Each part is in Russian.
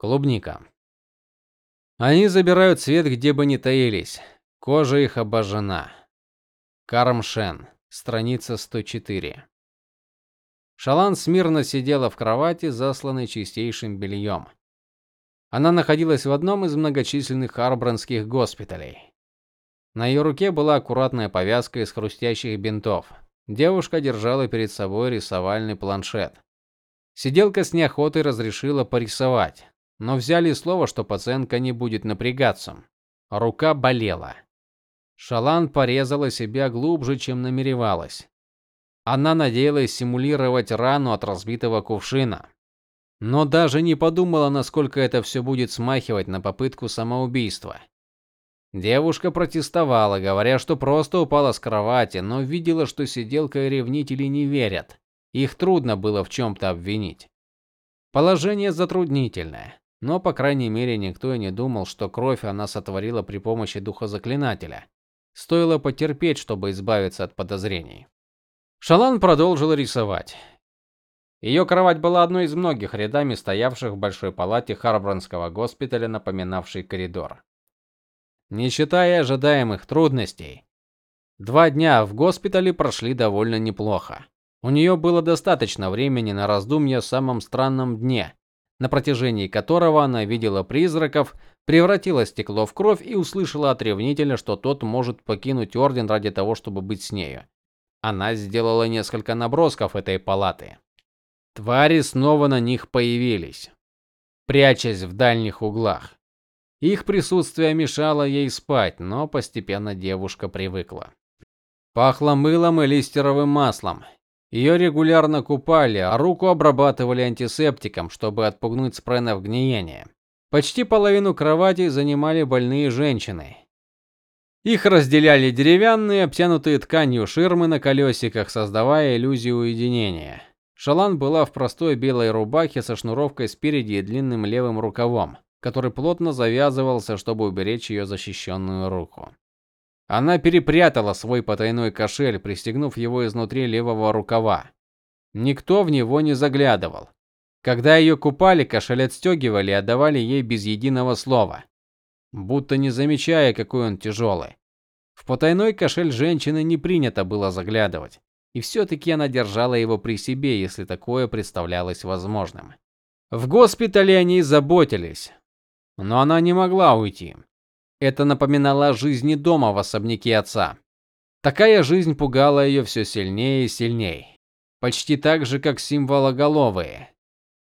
Клубника. Они забирают цвет, где бы ни таились. Кожа их обожжена. Кармшен, страница 104. Шалан смирно сидела в кровати, засланной чистейшим бельем. Она находилась в одном из многочисленных арбранских госпиталей. На ее руке была аккуратная повязка из хрустящих бинтов. Девушка держала перед собой рисовальный планшет. Сиделка с неохотой разрешила порисовать но взяли слово, что пациентка не будет напрягаться. Рука болела. Шалан порезала себя глубже, чем намеревалась. Она надеялась симулировать рану от разбитого кувшина, но даже не подумала, насколько это все будет смахивать на попытку самоубийства. Девушка протестовала, говоря, что просто упала с кровати, но видела, что сиделка и ревнители не верят. Их трудно было в чем то обвинить. Положение затруднительное. Но, по крайней мере, никто и не думал, что кровь она сотворила при помощи духа заклинателя. Стоило потерпеть, чтобы избавиться от подозрений. Шалан продолжил рисовать. Ее кровать была одной из многих рядами стоявших в большой палате Харбронского госпиталя, напоминавшей коридор. Не считая ожидаемых трудностей, два дня в госпитале прошли довольно неплохо. У нее было достаточно времени на раздумья о самом странном дне, на протяжении которого она видела призраков, превратила стекло в кровь и услышала от ревнителя, что тот может покинуть орден ради того, чтобы быть с нею. Она сделала несколько набросков этой палаты. Твари снова на них появились, прячась в дальних углах. Их присутствие мешало ей спать, но постепенно девушка привыкла. Пахло мылом и листеровым маслом. Ее регулярно купали, а руку обрабатывали антисептиком, чтобы отпугнуть спренов гниения. Почти половину кроватей занимали больные женщины. Их разделяли деревянные, обтянутые тканью ширмы на колесиках, создавая иллюзию уединения. Шалан была в простой белой рубахе со шнуровкой спереди и длинным левым рукавом, который плотно завязывался, чтобы уберечь ее защищенную руку. Она перепрятала свой потайной кошель, пристегнув его изнутри левого рукава. Никто в него не заглядывал. Когда ее купали, кошель отстегивали и отдавали ей без единого слова, будто не замечая, какой он тяжелый. В потайной кошель женщины не принято было заглядывать, и все таки она держала его при себе, если такое представлялось возможным. В госпитале о ней заботились, но она не могла уйти. Это напоминало о жизни дома в особняке отца. Такая жизнь пугала ее все сильнее и сильнее, почти так же, как символоголовые.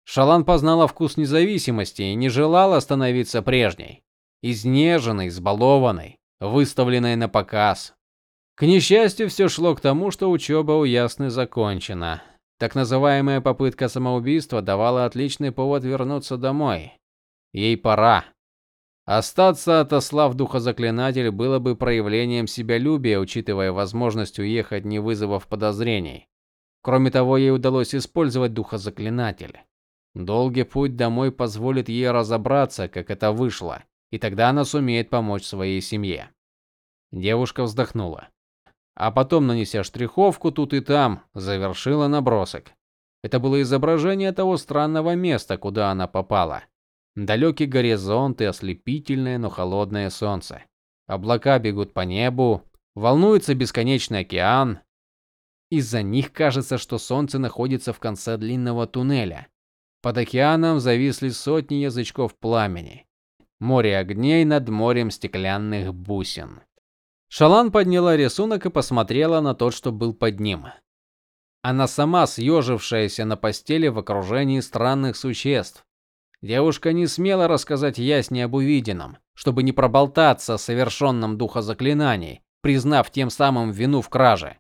Шалан познала вкус независимости и не желала становиться прежней, изнеженной, избалованной, выставленной на показ. К несчастью, все шло к тому, что учеба у Ясны закончена. Так называемая попытка самоубийства давала отличный повод вернуться домой. Ей пора. Остаться, отослав духозаклинатель, было бы проявлением себялюбия, учитывая возможность уехать, не вызвав подозрений. Кроме того, ей удалось использовать духозаклинатель. Долгий путь домой позволит ей разобраться, как это вышло, и тогда она сумеет помочь своей семье. Девушка вздохнула, а потом, нанеся штриховку тут и там, завершила набросок. Это было изображение того странного места, куда она попала. Далекий горизонт и ослепительное, но холодное солнце. Облака бегут по небу, волнуется бесконечный океан. Из-за них кажется, что солнце находится в конце длинного туннеля. Под океаном зависли сотни язычков пламени. Море огней над морем стеклянных бусин. Шалан подняла рисунок и посмотрела на тот, что был под ним. Она сама съежившаяся на постели в окружении странных существ. Девушка не смела рассказать Ясне об увиденном, чтобы не проболтаться о совершенном духозаклинании, признав тем самым вину в краже.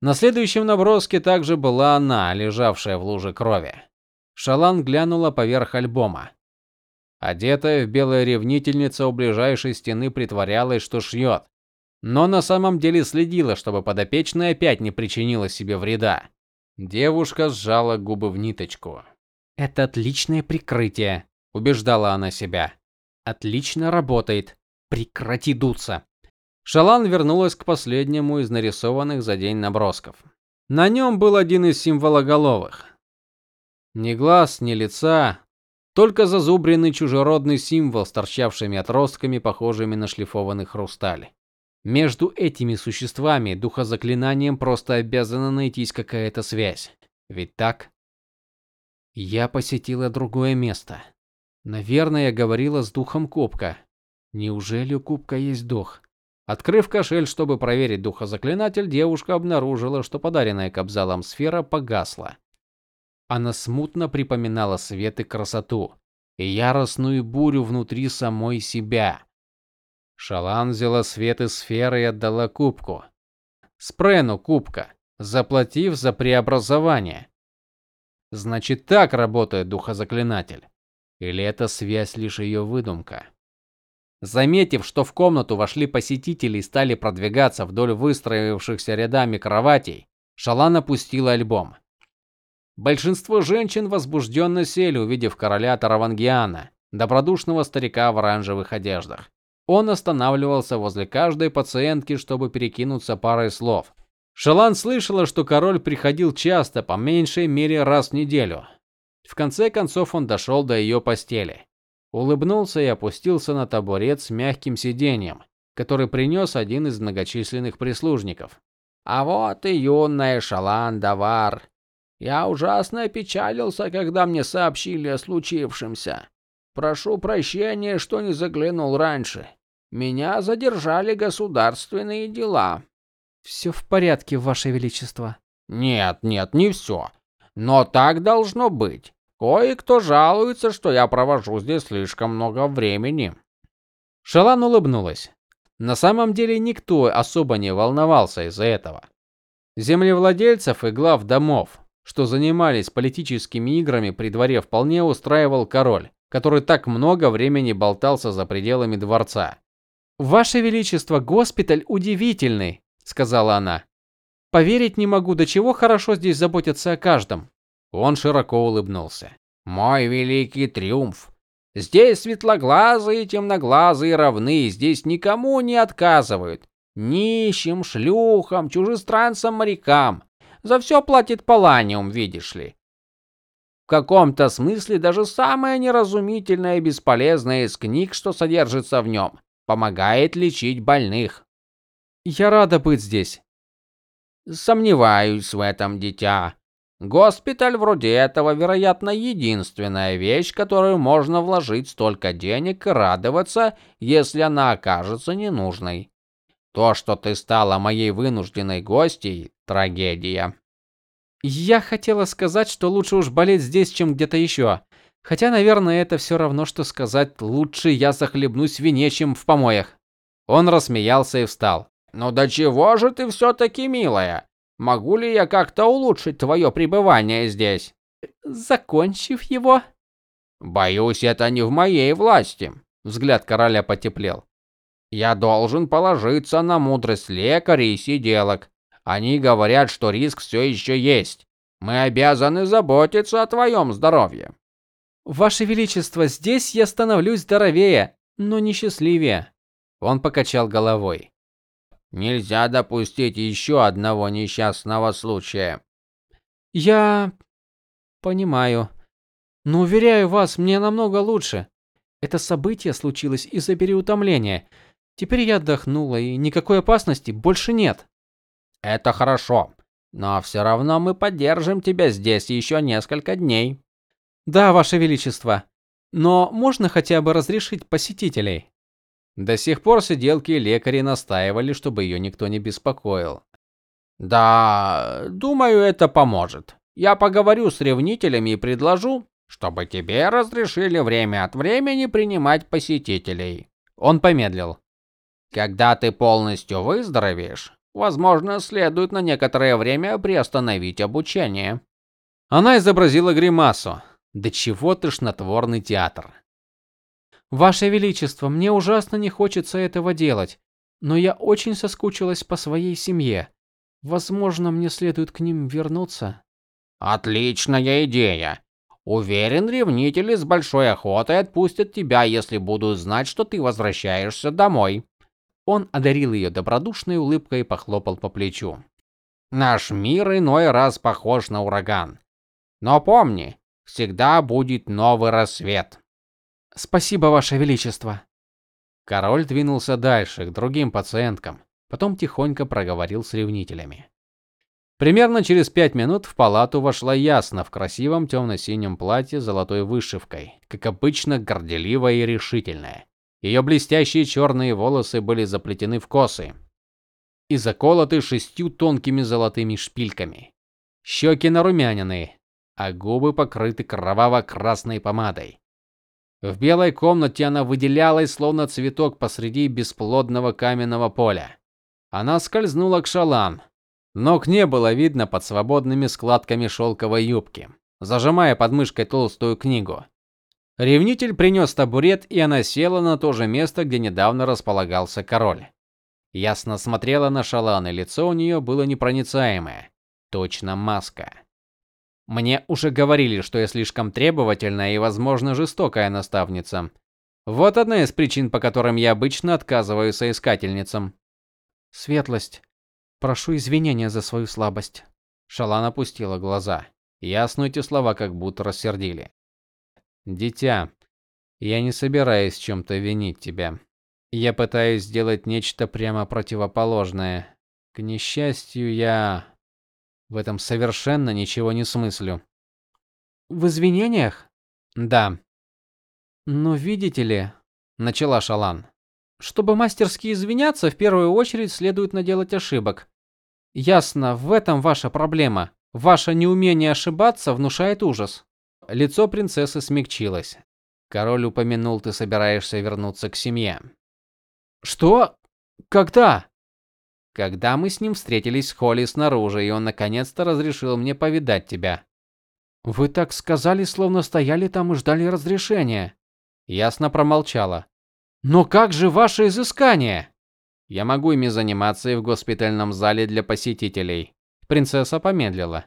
На следующем наброске также была она, лежавшая в луже крови. Шалан глянула поверх альбома. Одетая в белое ревнительница у ближайшей стены притворялась, что шьет, но на самом деле следила, чтобы подопечная опять не причинила себе вреда. Девушка сжала губы в ниточку. Это отличное прикрытие, убеждала она себя. Отлично работает. Прекрати дуться. Шалан вернулась к последнему из нарисованных за день набросков. На нем был один из символоголовых. Ни глаз, ни лица, только зазубренный чужеродный символ с торчавшими отростками, похожими на шлифованный хрусталь. Между этими существами духозаклинанием просто обязана найтись какая-то связь. Ведь так? Я посетила другое место. Наверное, я говорила с духом Кубка. Неужели у Кубка есть дух? Открыв кошель, чтобы проверить духозаклинатель, девушка обнаружила, что подаренная Кобзалом сфера погасла. Она смутно припоминала свет и красоту, и яростную бурю внутри самой себя. Шалан взяла свет из сферы и отдала кубку. Спрену кубка, заплатив за преобразование. Значит, так работает духозаклинатель. Или эта связь лишь ее выдумка? Заметив, что в комнату вошли посетители и стали продвигаться вдоль выстроившихся рядами кроватей, Шалан опустила альбом. Большинство женщин возбужденно сели, увидев короля Таравангиана, добродушного старика в оранжевых одеждах. Он останавливался возле каждой пациентки, чтобы перекинуться парой слов. Шалан слышала, что король приходил часто, по меньшей мере раз в неделю. В конце концов он дошел до ее постели. Улыбнулся и опустился на табурет с мягким сиденьем, который принес один из многочисленных прислужников. А вот и юная Шалан Давар. Я ужасно опечалился, когда мне сообщили о случившемся. Прошу прощения, что не заглянул раньше. Меня задержали государственные дела. «Все в порядке, ваше величество. Нет, нет, не все. Но так должно быть. Кое-кто жалуется, что я провожу здесь слишком много времени. Шалан улыбнулась. На самом деле никто особо не волновался из-за этого. Землевладельцев и глав домов, что занимались политическими играми при дворе, вполне устраивал король, который так много времени болтался за пределами дворца. Ваше величество, госпиталь удивительный, сказала она. Поверить не могу, до чего хорошо здесь заботятся о каждом. Он широко улыбнулся. Мой великий триумф. Здесь светлоглазые и темноглазые равны, здесь никому не отказывают. Нищим, шлюхам, чужестранцам, морякам. За все платит паланиум, видишь ли. В каком-то смысле даже самая неразумительная и бесполезная из книг, что содержится в нем, помогает лечить больных. Я рада быть здесь. Сомневаюсь в этом, дитя. Госпиталь вроде этого, вероятно, единственная вещь, которую можно вложить столько денег и радоваться, если она окажется ненужной. То, что ты стала моей вынужденной гостьей трагедия. Я хотела сказать, что лучше уж болеть здесь, чем где-то еще. Хотя, наверное, это все равно что сказать: лучше я захлебнусь в вине, чем в помоях. Он рассмеялся и встал. "Ну до чего же ты все таки милая? Могу ли я как-то улучшить твое пребывание здесь?" Закончив его, боюсь, это не в моей власти. Взгляд короля потеплел. Я должен положиться на мудрость лекарей и сиделок. Они говорят, что риск все еще есть. Мы обязаны заботиться о твоем здоровье. Ваше величество, здесь я становлюсь здоровее, но не счастливее. Он покачал головой. Нельзя допустить еще одного несчастного случая. Я понимаю. Но уверяю вас, мне намного лучше. Это событие случилось из-за переутомления. Теперь я отдохнула, и никакой опасности больше нет. Это хорошо. Но все равно мы поддержим тебя здесь еще несколько дней. Да, ваше величество. Но можно хотя бы разрешить посетителей? До сих пор сиделки и лекари настаивали, чтобы ее никто не беспокоил. Да, думаю, это поможет. Я поговорю с ревнителями и предложу, чтобы тебе разрешили время от времени принимать посетителей. Он помедлил. Когда ты полностью выздоровеешь, возможно, следует на некоторое время приостановить обучение. Она изобразила гримасу. Да чего тошнотворный театр. Ваше величество, мне ужасно не хочется этого делать, но я очень соскучилась по своей семье. Возможно, мне следует к ним вернуться. Отличная идея. Уверен, ревнители с большой охотой отпустят тебя, если будут знать, что ты возвращаешься домой. Он одарил ее добродушной улыбкой и похлопал по плечу. Наш мир иной раз похож на ураган. Но помни, всегда будет новый рассвет. Спасибо, ваше величество. Король двинулся дальше к другим пациенткам, потом тихонько проговорил с ревнителями. Примерно через пять минут в палату вошла Ясна в красивом темно синем платье с золотой вышивкой, как обычно горделивая и решительная. Ее блестящие черные волосы были заплетены в косы и заколоты шестью тонкими золотыми шпильками. Щеки нарумянины, а губы покрыты кроваво-красной помадой. В белой комнате она выделялась словно цветок посреди бесплодного каменного поля. Она скользнула к Шалан. Ног не было видно под свободными складками шелковой юбки, зажимая под мышкой толстую книгу. Ревнитель принес табурет, и она села на то же место, где недавно располагался король. Ясно смотрела на Шалан, и лицо у нее было непроницаемое, точно маска. Мне уже говорили, что я слишком требовательная и, возможно, жестокая наставница. Вот одна из причин, по которым я обычно отказываю соискательницам. Светлость, прошу извинения за свою слабость. Шалан опустила глаза. Ясно эти слова как будто рассердили. Дитя, я не собираюсь в чем то винить тебя. Я пытаюсь сделать нечто прямо противоположное. К несчастью, я в этом совершенно ничего не смыслю. В извинениях? Да. Но видите ли, начала Шалан. Чтобы мастерски извиняться, в первую очередь следует наделать ошибок. Ясно, в этом ваша проблема. Ваше неумение ошибаться внушает ужас. Лицо принцессы смягчилось. Король упомянул, ты собираешься вернуться к семье. Что? Когда? Когда мы с ним встретились в холле снаружи, и он наконец-то разрешил мне повидать тебя. Вы так сказали, словно стояли там и ждали разрешения. Ясно промолчала. Но как же ваше изыскание? Я могу ими заниматься и в госпитальном зале для посетителей. Принцесса помедлила.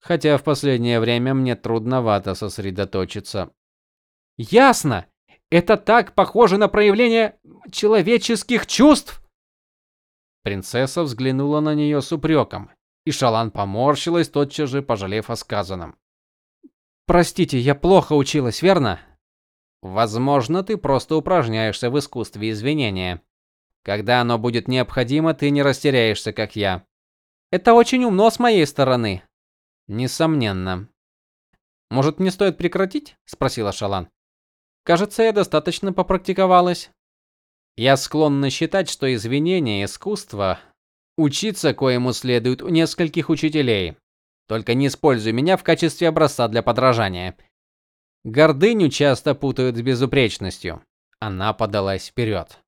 Хотя в последнее время мне трудновато сосредоточиться. Ясно. Это так похоже на проявление человеческих чувств. Принцесса взглянула на нее с упреком, и Шалан поморщилась, тотчас же пожалев о сказанном. Простите, я плохо училась, верно? Возможно, ты просто упражняешься в искусстве извинения. Когда оно будет необходимо, ты не растеряешься, как я. Это очень умно с моей стороны. Несомненно. Может, мне стоит прекратить? спросила Шалан. Кажется, я достаточно попрактиковалась. Я склонна считать, что извинение искусство учиться коему следует у нескольких учителей. Только не используй меня в качестве образца для подражания. Гордыню часто путают с безупречностью. Она подалась вперед.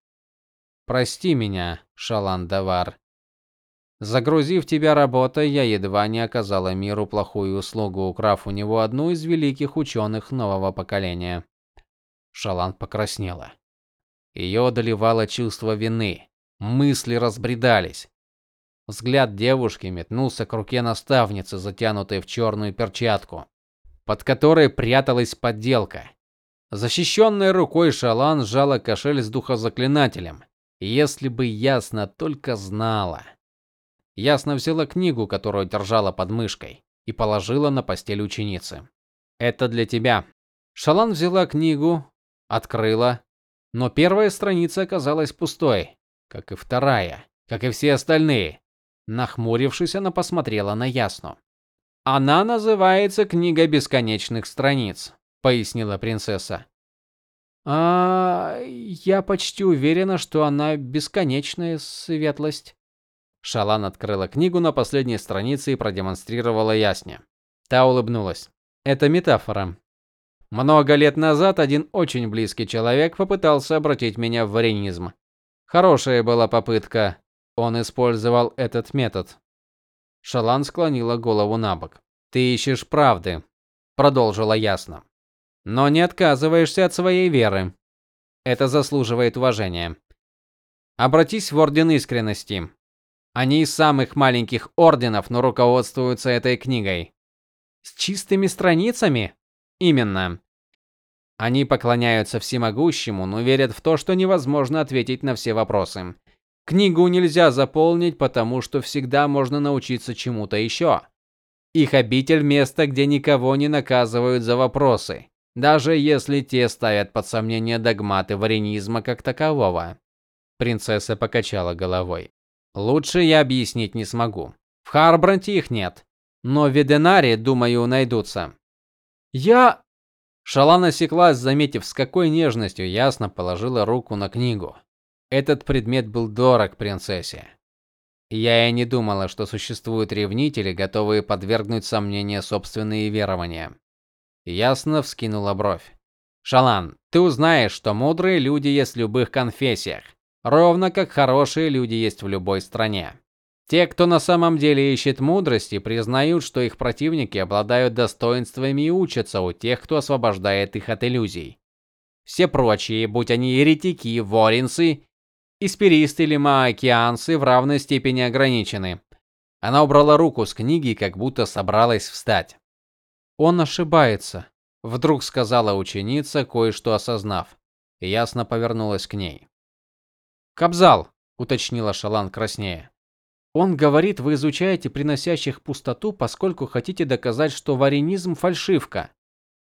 Прости меня, Шаландавар. Загрузив тебя работой, я едва не оказала миру плохую услугу, украв у него одну из великих ученых нового поколения. Шалан покраснела. Ее одолевало чувство вины. Мысли разбредались. Взгляд девушки метнулся к руке наставницы, затянутой в черную перчатку, под которой пряталась подделка. Защищенной рукой Шалан сжала кошель с духозаклинателем. Если бы Ясно только знала. Ясно взяла книгу, которую держала под мышкой, и положила на постель ученицы. Это для тебя. Шалан взяла книгу, открыла, но первая страница оказалась пустой, как и вторая, как и все остальные. Нахмурившись, она посмотрела на Ясну. Она называется Книга бесконечных страниц, пояснила принцесса. А, я почти уверена, что она бесконечная светлость. Шалан открыла книгу на последней странице и продемонстрировала Ясне. Та улыбнулась. Это метафора. Много лет назад один очень близкий человек попытался обратить меня в варенизм. Хорошая была попытка. Он использовал этот метод. Шалан склонила голову набок. Ты ищешь правды, продолжила ясно. Но не отказываешься от своей веры. Это заслуживает уважения. Обратись в орден искренности. Они из самых маленьких орденов, но руководствуются этой книгой. С чистыми страницами? Именно. Они поклоняются всемогущему, но верят в то, что невозможно ответить на все вопросы. Книгу нельзя заполнить, потому что всегда можно научиться чему-то еще. Их обитель место, где никого не наказывают за вопросы, даже если те ставят под сомнение догматы варенизма как такового. Принцесса покачала головой. Лучше я объяснить не смогу. В Харбранте их нет, но в Веденаре, думаю, найдутся. Я Шалан осеклась, заметив, с какой нежностью ясно положила руку на книгу. Этот предмет был дорог принцессе. Я и не думала, что существуют ревнители, готовые подвергнуть сомнению собственные верования. Ясно вскинула бровь. Шалан, ты узнаешь, что мудрые люди есть в любых конфессиях, ровно как хорошие люди есть в любой стране. Те, кто на самом деле ищет мудрости, признают, что их противники обладают достоинствами и учатся у тех, кто освобождает их от иллюзий. Все прочие, будь они еретики, воринцы Испиристы или маокеанцы в равной степени ограничены. Она убрала руку с книги, как будто собралась встать. Он ошибается, вдруг сказала ученица, кое-что осознав. Ясно повернулась к ней. Кабзал, уточнила Шалан краснея. Он говорит, вы изучаете приносящих пустоту, поскольку хотите доказать, что варенизм фальшивка.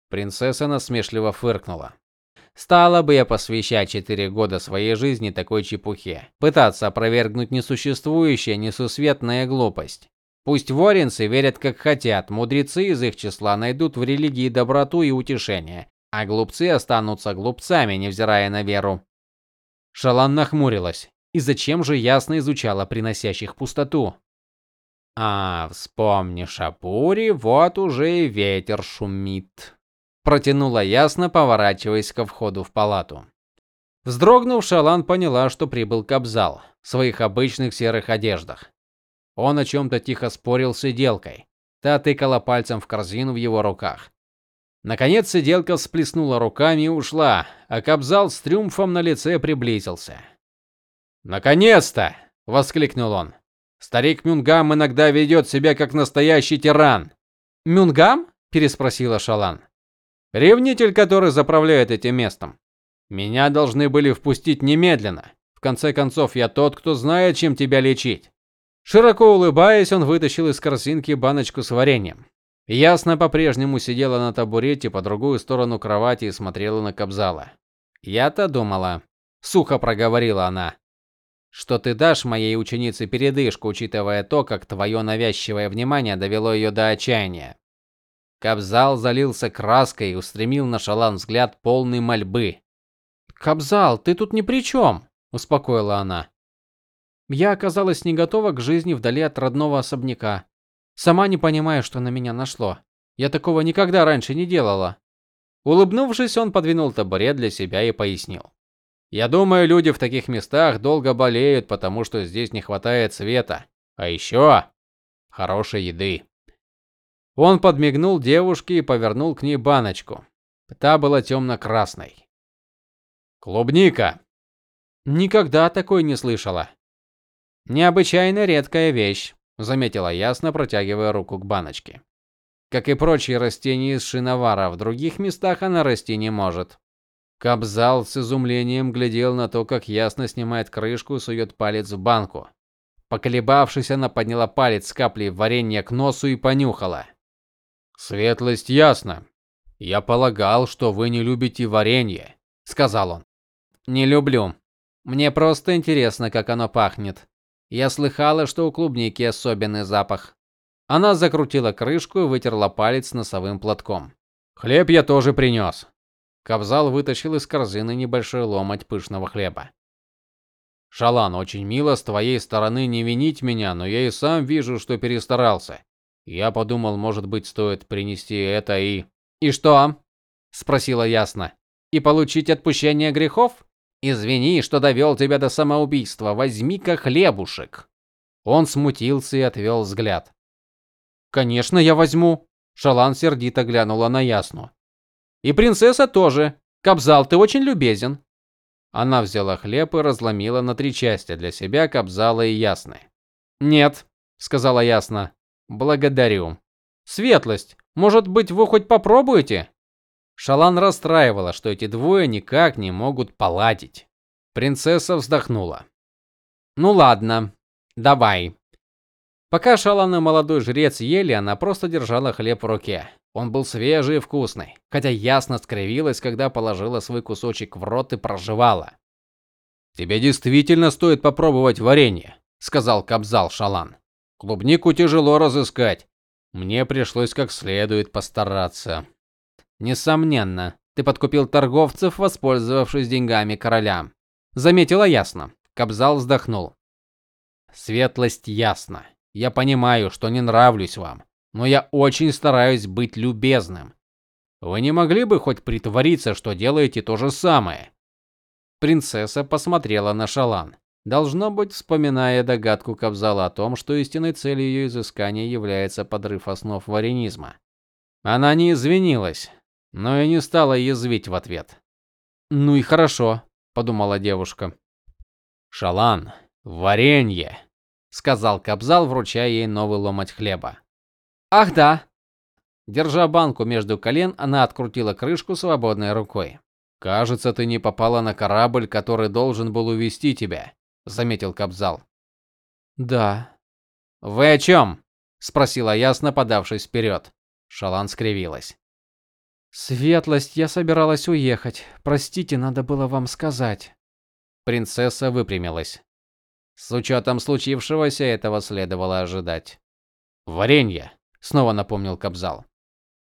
Принцесса насмешливо фыркнула. Стала бы я посвящать четыре года своей жизни такой чепухе, пытаться опровергнуть несуществующее, несусветная глупость. Пусть воринцы верят как хотят, мудрецы из их числа найдут в религии доброту и утешение, а глупцы останутся глупцами, невзирая на веру. Шалан нахмурилась. И зачем же ясно изучала приносящих пустоту? А, вспомни Шапури, вот уже и ветер шумит протянула ясно, поворачиваясь ко входу в палату. Вздрогнув, Шалан поняла, что прибыл Кабзал в своих обычных серых одеждах. Он о чем то тихо спорил с сиделкой. Та тыкала пальцем в корзину в его руках. Наконец сиделка всплеснула руками и ушла, а Кабзал с триумфом на лице приблизился. "Наконец-то!" воскликнул он. "Старик Мюнгам иногда ведет себя как настоящий тиран". "Мюнгам?" переспросила Шалан. Ревнитель, который заправляет этим местом. Меня должны были впустить немедленно. В конце концов, я тот, кто знает, чем тебя лечить. Широко улыбаясь, он вытащил из корзинки баночку с вареньем. Ясно по-прежнему сидела на табурете по другую сторону кровати и смотрела на Кобзала. Я-то думала, сухо проговорила она, что ты дашь моей ученице передышку, учитывая то, как твое навязчивое внимание довело ее до отчаяния. Кабзал залился краской и устремил на Шалан взгляд полный мольбы. "Кабзал, ты тут ни при чем», – успокоила она. Я оказалась не готова к жизни вдали от родного особняка. Сама не понимаю, что на меня нашло. Я такого никогда раньше не делала. Улыбнувшись, он подвинул табурет для себя и пояснил: "Я думаю, люди в таких местах долго болеют, потому что здесь не хватает света, а еще хорошей еды". Он подмигнул девушке и повернул к ней баночку. Та была темно красной Клубника. Никогда такой не слышала. Необычайно редкая вещь, заметила ясно, протягивая руку к баночке. Как и прочие растения из шиновара, в других местах она расти не может. Кабзал с изумлением глядел на то, как ясно снимает крышку и сует палец в банку. Поколебавшись, она подняла палец с каплей варенья к носу и понюхала. Светлость ясно. Я полагал, что вы не любите варенье, сказал он. Не люблю. Мне просто интересно, как оно пахнет. Я слыхала, что у клубники особенный запах. Она закрутила крышку и вытерла палец носовым платком. Хлеб я тоже принес. Кабзал вытащил из корзины небольшой ломоть пышного хлеба. Шалан, очень мило с твоей стороны не винить меня, но я и сам вижу, что перестарался. Я подумал, может быть, стоит принести это и И что? спросила ясно. И получить отпущение грехов? Извини, что довел тебя до самоубийства. Возьми-ка хлебушек. Он смутился и отвел взгляд. Конечно, я возьму. Шалан сердито глянула на Ясну. И принцесса тоже. Кабзал, ты очень любезен. Она взяла хлеб и разломила на три части для себя, Кабзала и Ясны. "Нет", сказала Ясна. Благодарю. Светлость, может быть, вы хоть попробуете? Шалан расстраивала, что эти двое никак не могут поладить. Принцесса вздохнула. Ну ладно. Давай. Пока Шалан и молодой жрец ели, она просто держала хлеб в руке. Он был свежий и вкусный, хотя ясно скривилась, когда положила свой кусочек в рот и прожевала. Тебе действительно стоит попробовать варенье, сказал Кабзал Шалан. Клубнику тяжело разыскать. Мне пришлось как следует постараться. Несомненно, ты подкупил торговцев, воспользовавшись деньгами короля. Заметила ясно. Кабзал вздохнул. Светлость ясно. Я понимаю, что не нравлюсь вам, но я очень стараюсь быть любезным. Вы не могли бы хоть притвориться, что делаете то же самое? Принцесса посмотрела на Шалан, должно быть, вспоминая догадку Кабзала о том, что истинной целью ее изыскания является подрыв основ варенизма. Она не извинилась, но и не стала язвить в ответ. "Ну и хорошо", подумала девушка. "Шалан, варенье", сказал Кабзал, вручая ей новый ломоть хлеба. "Ах, да". Держа банку между колен, она открутила крышку свободной рукой. Кажется, ты не попала на корабль, который должен был увезти тебя, заметил Кабзал. Да. Вы о чем?» – спросила ясно, подавшись вперед. Шалан скривилась. Светлость, я собиралась уехать. Простите, надо было вам сказать. Принцесса выпрямилась. С учетом случившегося этого следовало ожидать. Варенье, снова напомнил Кабзал.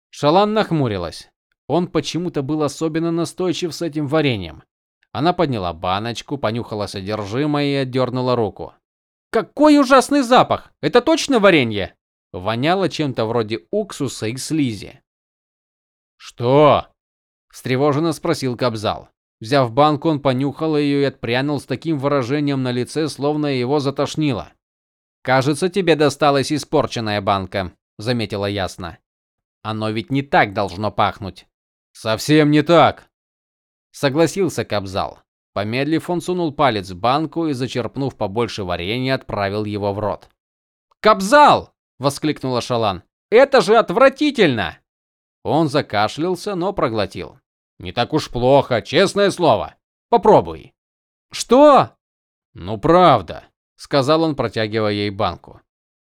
Шалан нахмурилась. Он почему-то был особенно настойчив с этим вареньем. Она подняла баночку, понюхала содержимое и отдернула руку. Какой ужасный запах! Это точно варенье? Воняло чем-то вроде уксуса и слизи. Что? встревоженно спросил Кабзал. Взяв банку, он понюхал ее и отпрянул с таким выражением на лице, словно его затошнило. Кажется, тебе досталась испорченная банка, заметила ясно. Оно ведь не так должно пахнуть. Совсем не так, согласился Кабзал. Помедлив, он сунул палец в банку и зачерпнув побольше варенья, отправил его в рот. "Кабзал!" воскликнула Шалан. "Это же отвратительно!" Он закашлялся, но проглотил. "Не так уж плохо, честное слово. Попробуй". "Что?" "Ну правда", сказал он, протягивая ей банку.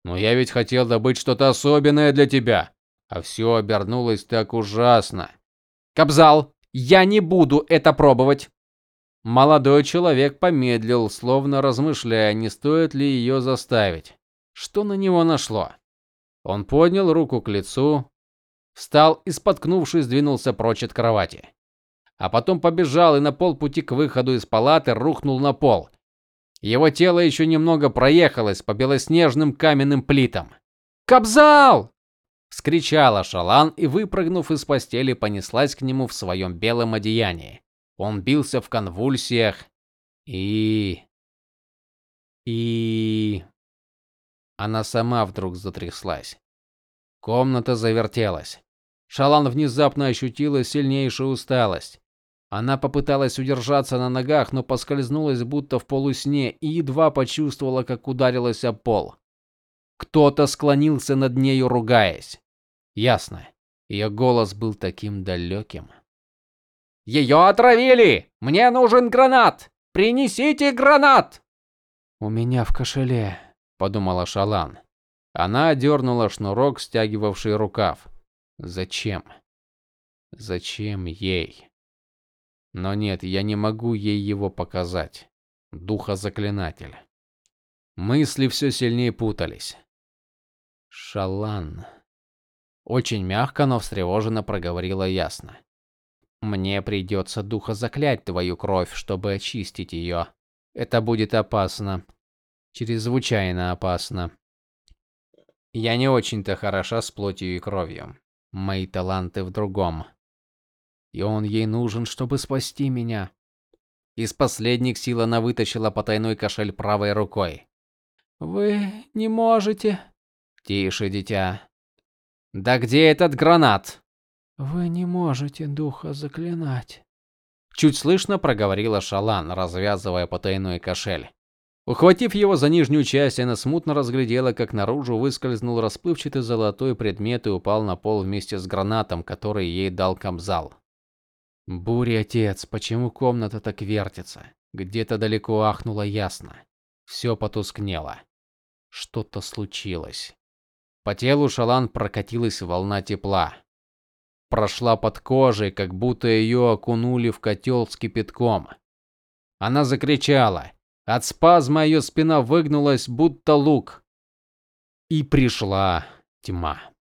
"Но я ведь хотел добыть что-то особенное для тебя, а все обернулось так ужасно. Кабзал, я не буду это пробовать. Молодой человек помедлил, словно размышляя, не стоит ли ее заставить. Что на него нашло? Он поднял руку к лицу, встал и споткнувшись, двинулся прочь от кровати. А потом побежал и на полпути к выходу из палаты рухнул на пол. Его тело еще немного проехалось по белоснежным каменным плитам. Кабзал! вскричала Шалан и, выпрыгнув из постели, понеслась к нему в своем белом одеянии. Он бился в конвульсиях и и она сама вдруг затряслась. Комната завертелась. Шалан внезапно ощутила сильнейшую усталость. Она попыталась удержаться на ногах, но поскользнулась будто в полусне и едва почувствовала, как ударилась о пол. Кто-то склонился над нею, ругаясь. Ясно. Ее голос был таким далеким. «Ее отравили! Мне нужен гранат! Принесите гранат!» У меня в кошеле, подумала Шалан. Она дернула шнурок, стягивавший рукав. Зачем? Зачем ей? Но нет, я не могу ей его показать. Духа-заклинатель. Мысли все сильнее путались. Шалан. Очень мягко, но встревоженно проговорила ясно. Мне придется духа заклять твою кровь, чтобы очистить ее. Это будет опасно. Чрезвычайно опасно. Я не очень-то хороша с плотью и кровью. Мои таланты в другом. И он ей нужен, чтобы спасти меня. Из последних сил она вытащила потайной кошель правой рукой. Вы не можете, Тише, дитя. Да где этот гранат? Вы не можете духа заклинать. Чуть слышно проговорила Шалан, развязывая потайной кошель. Ухватив его за нижнюю часть, она смутно разглядела, как наружу выскользнул расплывчатый золотой предмет и упал на пол вместе с гранатом, который ей дал Камзал. Бури, отец, почему комната так вертится? Где-то далеко ахнуло ясно. Все потускнело. Что-то случилось. По телу Шалан прокатилась волна тепла. Прошла под кожей, как будто ее окунули в котел с кипятком. Она закричала. От спазма ее спина выгнулась, будто лук. И пришла тьма.